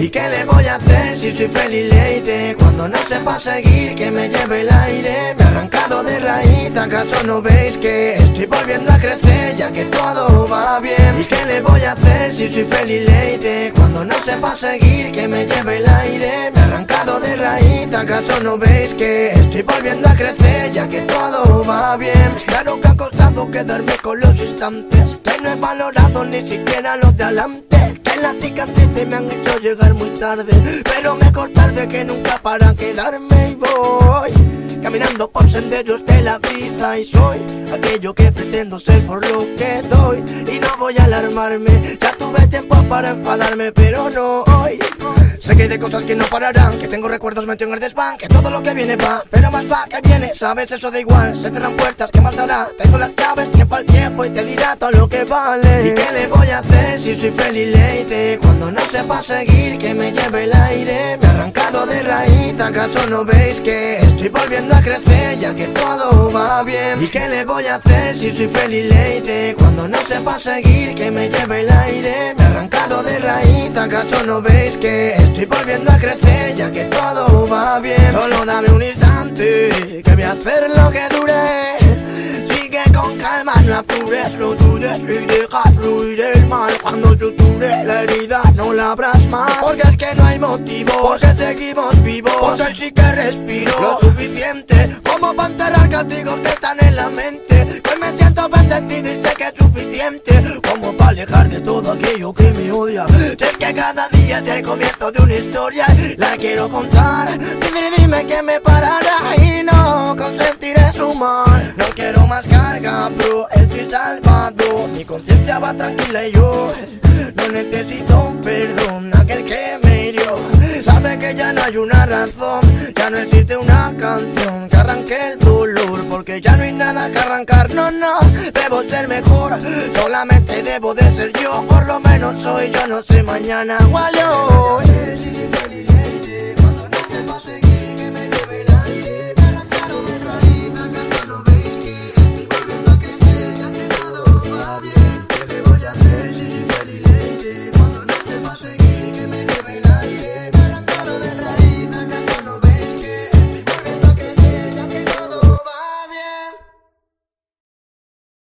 ¿Y qué le voy a hacer si soy feliz leite? Cuando no sepa seguir, que me lleve el aire. Me ha arrancado de raíz, ¿acaso no veis que estoy volviendo a crecer ya que todo va bien? ¿Y qué le voy a hacer si soy feliz leite? Cuando no sepa seguir, que me lleve el aire. Me ha arrancado de raíz, ¿acaso no veis que estoy volviendo a crecer ya que todo va bien? Ya nunca quedarme con los instantes. Que no he valorado ni siquiera los de adelante. Que las cicatrices me han hecho llegar muy tarde. Pero mejor tarde que nunca para quedarme y voy. Caminando por senderos de la vida y soy aquello que pretendo ser por lo que doy. Y no voy a alarmarme, ya tuve tiempo para enfadarme pero no hoy Sé que hay de cosas que no pararán, que tengo recuerdos metido en el desván, que todo lo que viene va, pero más va que viene, sabes eso da igual, se cerran puertas, ¿qué más? Tengo las llaves, y te dirá todo lo que vale. ¿Y qué le voy a hacer si soy feliz lady? Cuando no sepa seguir, que me lleve el aire, me he arrancado de raíz, ¿acaso no veis que estoy volviendo a crecer ya que todo va bien? ¿Y qué le voy a hacer si soy feliz lady? Cuando no sepa seguir, que me lleve el aire, me he arrancado de raíz, ¿acaso no veis que estoy volviendo a crecer ya que todo va bien Solo dame un instante que voy a hacer lo que dure calma, no apures, no dudes y deja fluir el mal. Cuando suture la herida no la abras más. Porque es que no hay motivo, porque seguimos vivos. Porque sí que respiro lo suficiente Como para enterrar castigos que están en la mente. Que me siento bendecido y sé que es suficiente Como para alejar de todo aquello que me odia. Sé que cada día es el comienzo de una historia La quiero contar. Dime, dime que me parará y no consentiré su mal estoy salvado Mi conciencia va tranquila y yo no necesito un perdón Aquel que me hirió. Sabe que ya no hay una razón Ya no existe una canción Que arranque el dolor Porque ya no hay nada que arrancar. No, no, debo ser mejor Solamente debo de ser yo Por lo menos hoy, yo no sé mañana Igual hoy